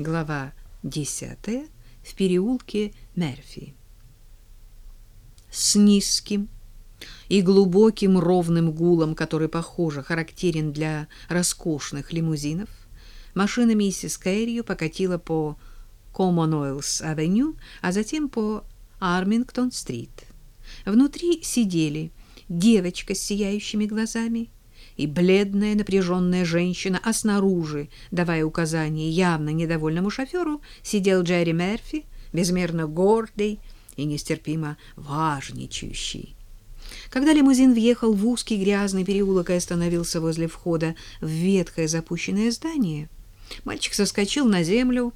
Глава 10. В переулке Мерфи. С низким и глубоким ровным гулом, который, похоже, характерен для роскошных лимузинов, машина миссис Кэррио покатила по Commonwealth-авеню, а затем по Армингтон-стрит. Внутри сидели девочка с сияющими глазами и бледная напряженная женщина, а снаружи, давая указания явно недовольному шоферу, сидел Джерри Мерфи, безмерно гордый и нестерпимо важничающий. Когда лимузин въехал в узкий грязный переулок и остановился возле входа в ветхое запущенное здание, мальчик соскочил на землю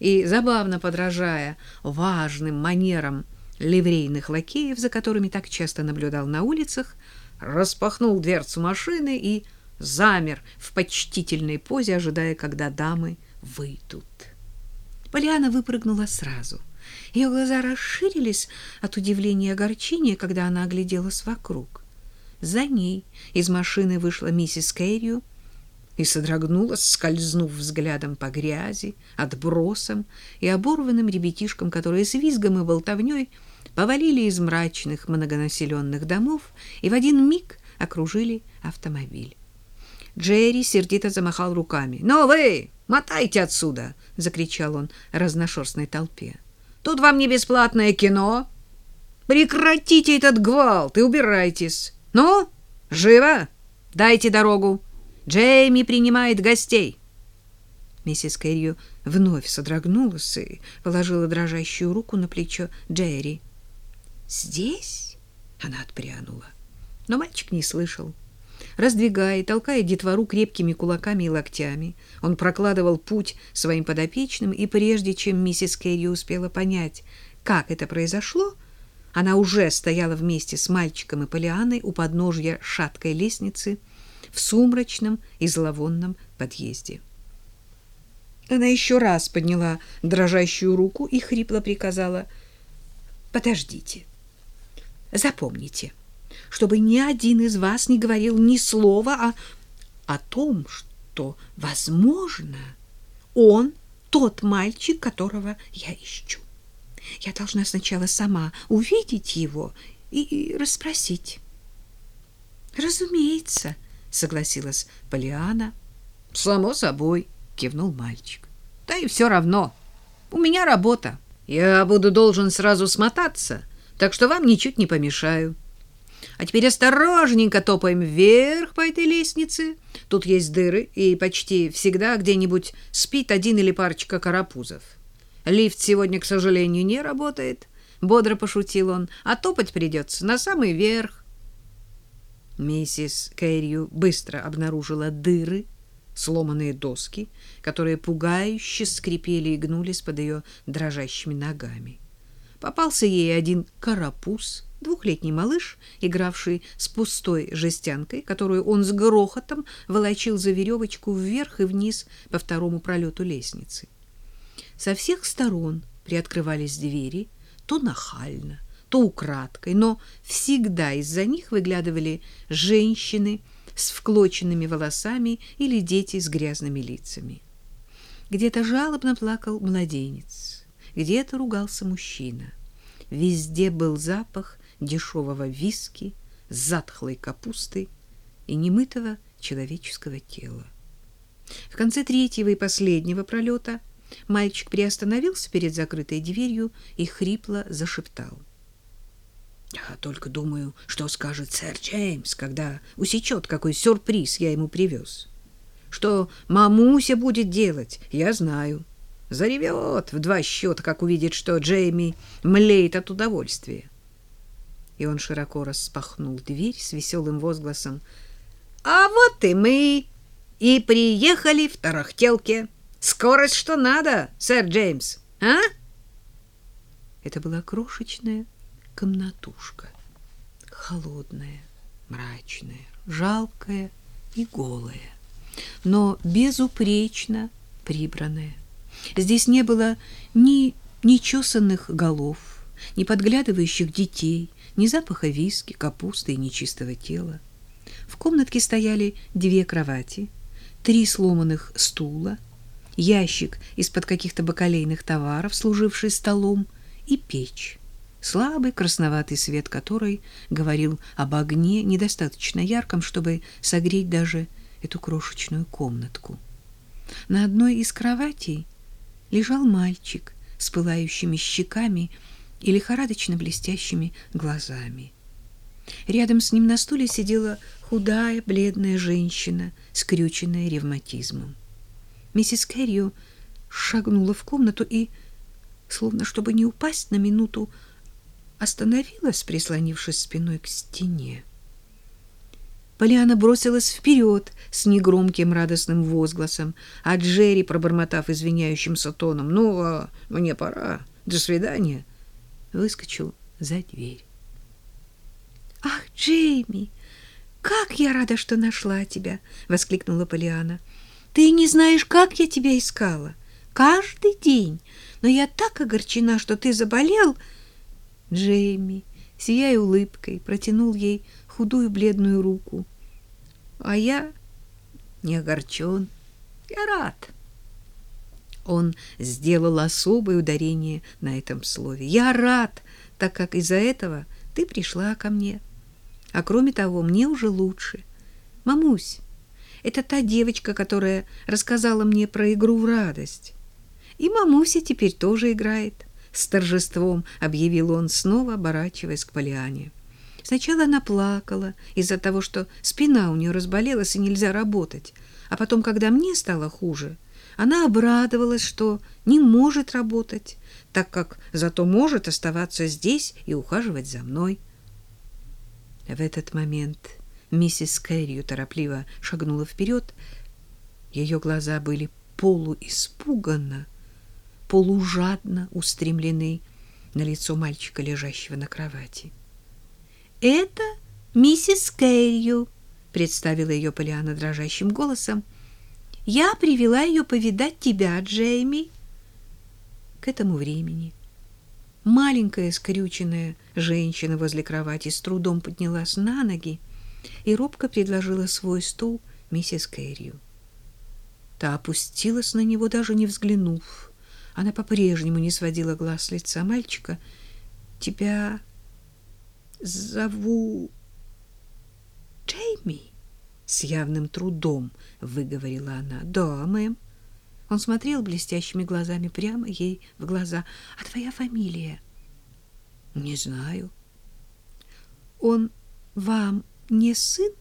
и, забавно подражая важным манерам ливрейных лакеев, за которыми так часто наблюдал на улицах, распахнул дверцу машины и замер в почтительной позе, ожидая, когда дамы выйдут. Полиана выпрыгнула сразу. Ее глаза расширились от удивления и огорчения, когда она огляделась вокруг. За ней из машины вышла миссис Кэррию и содрогнулась, скользнув взглядом по грязи, отбросам и оборванным ребятишкам, которые с визгом и болтовней повалили из мрачных многонаселенных домов и в один миг окружили автомобиль. Джерри сердито замахал руками. «Ну вы, мотайте отсюда!» — закричал он разношерстной толпе. «Тут вам не бесплатное кино! Прекратите этот гвалт и убирайтесь! Ну, живо! Дайте дорогу! Джейми принимает гостей!» Миссис Кэррио вновь содрогнулась и положила дрожащую руку на плечо Джерри. Здесь? Она отпрянула. Но мальчик не слышал. Раздвигая, толкая детвору крепкими кулаками и локтями, он прокладывал путь своим подопечным, и прежде чем миссис Керри успела понять, как это произошло, она уже стояла вместе с мальчиком и Полианой у подножья шаткой лестницы в сумрачном и зловонном подъезде. Она еще раз подняла дрожащую руку и хрипло приказала «Подождите». Запомните, чтобы ни один из вас не говорил ни слова о, о том, что, возможно, он тот мальчик, которого я ищу. Я должна сначала сама увидеть его и, и расспросить. Разумеется, согласилась Полиана. Само собой, кивнул мальчик. Да и все равно. У меня работа. Я буду должен сразу смотаться так что вам ничуть не помешаю. А теперь осторожненько топаем вверх по этой лестнице. Тут есть дыры, и почти всегда где-нибудь спит один или парочка карапузов. Лифт сегодня, к сожалению, не работает, — бодро пошутил он, — а топать придется на самый верх. Миссис Кэррию быстро обнаружила дыры, сломанные доски, которые пугающе скрипели и гнулись под ее дрожащими ногами. — попался ей один карапуз, двухлетний малыш, игравший с пустой жестянкой, которую он с грохотом волочил за веревочку вверх и вниз по второму пролету лестницы. Со всех сторон приоткрывались двери, то нахально, то украдкой, но всегда из-за них выглядывали женщины с вклоченными волосами или дети с грязными лицами. Где-то жалобно плакал младенец где-то ругался мужчина. Везде был запах дешевого виски, затхлой капусты и немытого человеческого тела. В конце третьего и последнего пролета мальчик приостановился перед закрытой дверью и хрипло зашептал. Я только думаю, что скажет сэр Джеймс, когда усечет, какой сюрприз я ему привез. Что мамуся будет делать, я знаю. — заревет в два счета, как увидит, что Джейми млеет от удовольствия. И он широко распахнул дверь с веселым возгласом. «А вот и мы! И приехали в тарахтелке! Скорость что надо, сэр Джеймс, а?» Это была крошечная комнатушка, холодная, мрачная, жалкая и голая, но безупречно прибранная. Здесь не было ни нечесанных голов, ни подглядывающих детей, ни запаха виски, капусты и нечистого тела. В комнатке стояли две кровати, три сломанных стула ящик из-под каких-то бакалейных товаров, служивший столом, и печь, слабый красноватый свет которой говорил об огне, недостаточно ярком, чтобы согреть даже эту крошечную комнатку. На одной из кроватей лежал мальчик с пылающими щеками и лихорадочно блестящими глазами. Рядом с ним на стуле сидела худая, бледная женщина, скрюченная ревматизмом. Миссис Кэррио шагнула в комнату и, словно чтобы не упасть на минуту, остановилась, прислонившись спиной к стене. Полиана бросилась вперед с негромким радостным возгласом, а Джерри, пробормотав извиняющимся тоном, «Ну, а мне пора, до свидания», выскочил за дверь. «Ах, Джейми, как я рада, что нашла тебя!» — воскликнула Полиана. «Ты не знаешь, как я тебя искала. Каждый день. Но я так огорчена, что ты заболел!» Джейми, сияя улыбкой, протянул ей худую бледную руку. А я не огорчен, я рад. Он сделал особое ударение на этом слове. Я рад, так как из-за этого ты пришла ко мне. А кроме того, мне уже лучше. Мамусь, это та девочка, которая рассказала мне про игру в радость. И мамуся теперь тоже играет. С торжеством объявил он, снова оборачиваясь к Полиане. Сначала она плакала из-за того, что спина у нее разболелась и нельзя работать. А потом, когда мне стало хуже, она обрадовалась, что не может работать, так как зато может оставаться здесь и ухаживать за мной. В этот момент миссис Кэррию торопливо шагнула вперед. Ее глаза были полуиспуганно, полужадно устремлены на лицо мальчика, лежащего на кровати. Это миссис Кэррию, представила ее Полиана дрожащим голосом. Я привела ее повидать тебя, Джейми. К этому времени маленькая скрюченная женщина возле кровати с трудом поднялась на ноги и робко предложила свой стул миссис Кэррию. Та опустилась на него, даже не взглянув. Она по-прежнему не сводила глаз с лица мальчика. «Тебя зову Джейми, с явным трудом выговорила она. Да, мэм. Он смотрел блестящими глазами прямо ей в глаза. А твоя фамилия? Не знаю. Он вам не сын?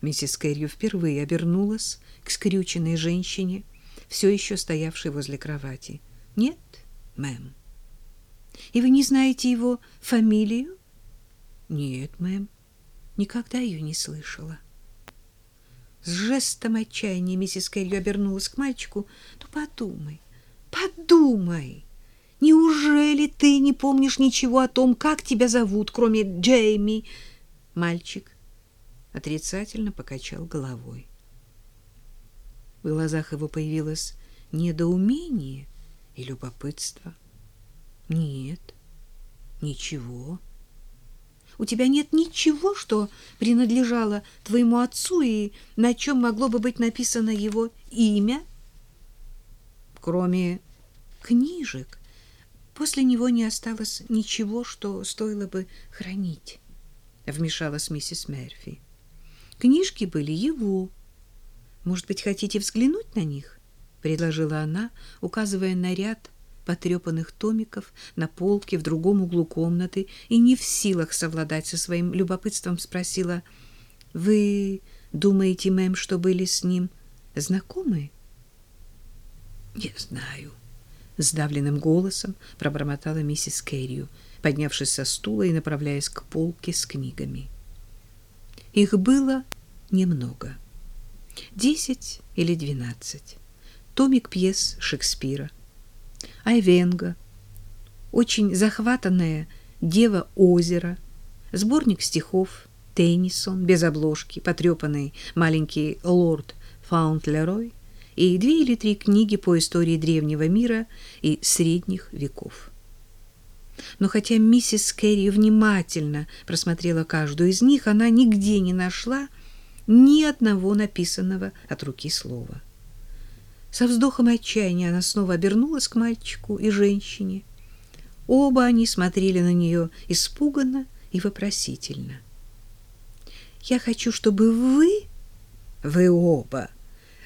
Миссис Кэррию впервые обернулась к скрюченной женщине, все еще стоявшей возле кровати. Нет, мэм. И вы не знаете его фамилию? Нет, мэм, никогда ее не слышала. С жестом отчаяния миссис Кэрри обернулась к мальчику. Ну, подумай, подумай. Неужели ты не помнишь ничего о том, как тебя зовут, кроме Джейми? Мальчик отрицательно покачал головой. В глазах его появилось недоумение и любопытство. Нет, ничего у тебя нет ничего, что принадлежало твоему отцу и на чем могло бы быть написано его имя? Кроме книжек, после него не осталось ничего, что стоило бы хранить, вмешалась миссис Мерфи. Книжки были его. Может быть, хотите взглянуть на них? предложила она, указывая на ряд потрепанных томиков на полке в другом углу комнаты и не в силах совладать со своим любопытством спросила, «Вы думаете, мэм, что были с ним знакомы?» «Не знаю», — сдавленным голосом пробормотала миссис Кэррию, поднявшись со стула и направляясь к полке с книгами. Их было немного. Десять или двенадцать. Томик пьес Шекспира, Айвенга, очень захватанная «Дева озера», сборник стихов Теннисон без обложки, потрепанный маленький лорд Фаунтлерой и две или три книги по истории древнего мира и средних веков. Но хотя миссис Керри внимательно просмотрела каждую из них, она нигде не нашла ни одного написанного от руки слова. Со вздохом отчаяния она снова обернулась к мальчику и женщине. Оба они смотрели на нее испуганно и вопросительно. «Я хочу, чтобы вы, вы оба,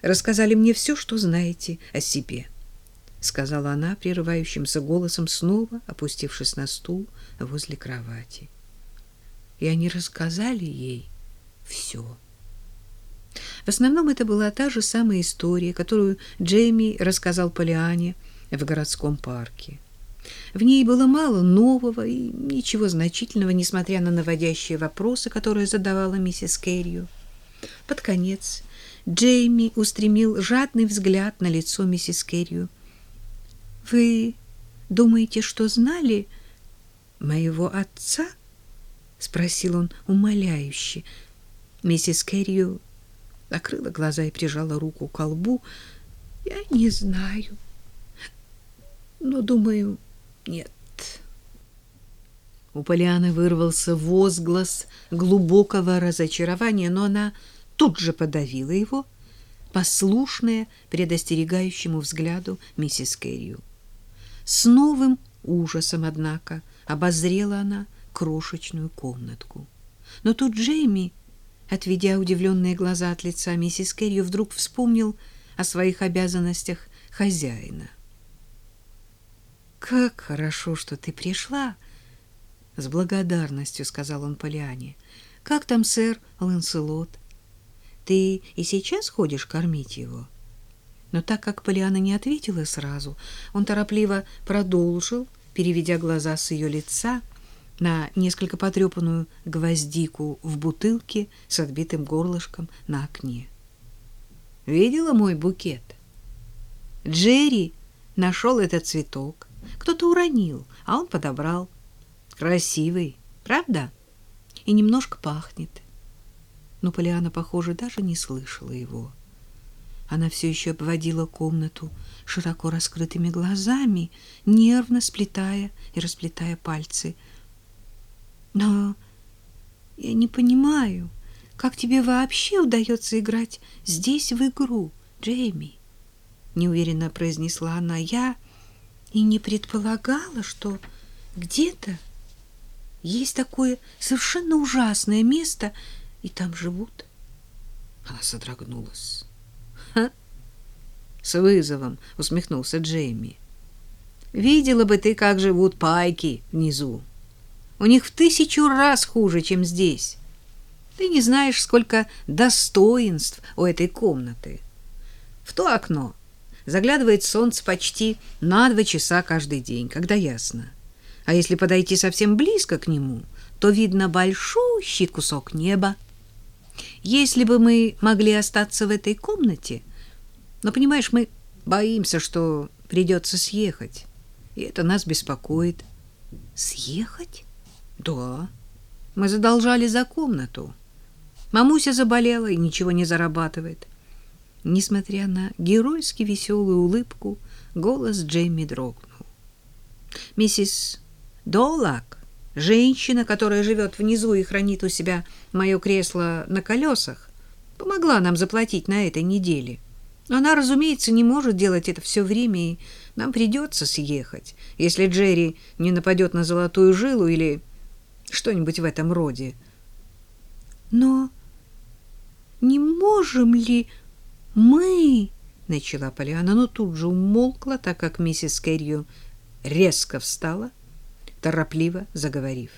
рассказали мне все, что знаете о себе», — сказала она прерывающимся голосом, снова опустившись на стул возле кровати. И они рассказали ей все. В основном это была та же самая история, которую Джейми рассказал Полиане в городском парке. В ней было мало нового и ничего значительного, несмотря на наводящие вопросы, которые задавала миссис Кэррию. Под конец Джейми устремил жадный взгляд на лицо миссис Кэррию. «Вы думаете, что знали моего отца?» — спросил он умоляюще. Миссис Кэррию закрыла глаза и прижала руку к колбу. «Я не знаю, но, думаю, нет». У Полианы вырвался возглас глубокого разочарования, но она тут же подавила его, послушная предостерегающему взгляду миссис Кэррию. С новым ужасом, однако, обозрела она крошечную комнатку. Но тут Джейми Отведя удивленные глаза от лица миссис Керрию, вдруг вспомнил о своих обязанностях хозяина. «Как хорошо, что ты пришла!» — с благодарностью сказал он Полиане. «Как там сэр Ланселот? Ты и сейчас ходишь кормить его?» Но так как Полиана не ответила сразу, он торопливо продолжил, переведя глаза с ее лица — на несколько потрепанную гвоздику в бутылке с отбитым горлышком на окне. Видела мой букет? Джерри нашел этот цветок. Кто-то уронил, а он подобрал. Красивый, правда? И немножко пахнет. Но Полиана, похоже, даже не слышала его. Она все еще обводила комнату широко раскрытыми глазами, нервно сплетая и расплетая пальцы — но я не понимаю, как тебе вообще удается играть здесь в игру, Джейми? Неуверенно произнесла она. Я и не предполагала, что где-то есть такое совершенно ужасное место, и там живут. Она содрогнулась. Ха! С вызовом усмехнулся Джейми. Видела бы ты, как живут пайки внизу. У них в тысячу раз хуже, чем здесь. Ты не знаешь, сколько достоинств у этой комнаты. В то окно заглядывает солнце почти на два часа каждый день, когда ясно. А если подойти совсем близко к нему, то видно большущий кусок неба. Если бы мы могли остаться в этой комнате, но, понимаешь, мы боимся, что придется съехать, и это нас беспокоит. Съехать? Да. Мы задолжали за комнату. Мамуся заболела и ничего не зарабатывает. Несмотря на геройски веселую улыбку, голос Джейми дрогнул. Миссис Долак, женщина, которая живет внизу и хранит у себя мое кресло на колесах, помогла нам заплатить на этой неделе. Она, разумеется, не может делать это все время, и нам придется съехать, если Джерри не нападет на золотую жилу или что-нибудь в этом роде. Но не можем ли мы, начала Полиана, но тут же умолкла, так как миссис Кэррию резко встала, торопливо заговорив.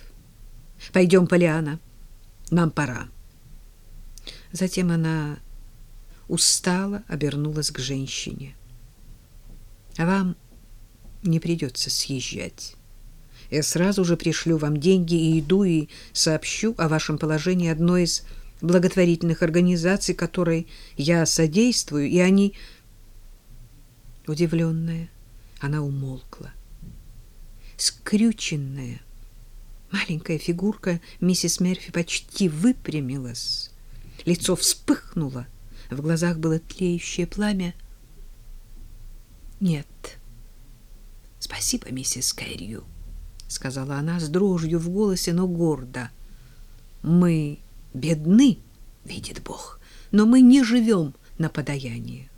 Пойдем, Полиана, нам пора. Затем она устало обернулась к женщине. А вам не придется съезжать. Я сразу же пришлю вам деньги и еду и сообщу о вашем положении одной из благотворительных организаций, которой я содействую, и они удивленная, она умолкла. Скрюченная маленькая фигурка миссис Мерфи почти выпрямилась. Лицо вспыхнуло, в глазах было тлеющее пламя. Нет. Спасибо, миссис Кэррию сказала она с дрожью в голосе, но гордо. Мы бедны, видит Бог, но мы не живем на подаяние.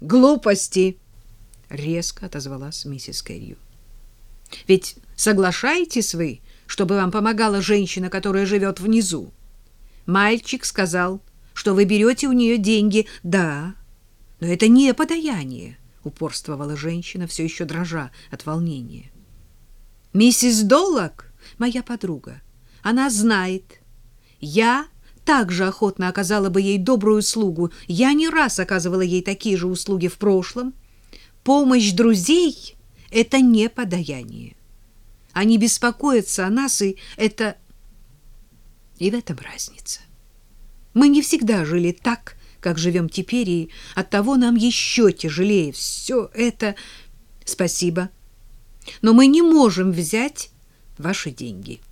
глупости, резко отозвалась миссис Кэррию. Ведь соглашаетесь вы, чтобы вам помогала женщина, которая живет внизу? Мальчик сказал, что вы берете у нее деньги. Да, но это не подаяние, упорствовала женщина, все еще дрожа от волнения. Миссис Доллок, моя подруга, она знает. Я также охотно оказала бы ей добрую услугу. Я не раз оказывала ей такие же услуги в прошлом. Помощь друзей — это не подаяние. Они беспокоятся о нас, и это... И в этом разница. Мы не всегда жили так, как живем теперь, и оттого нам еще тяжелее. Все это... Спасибо. Но мы не можем взять ваши деньги. —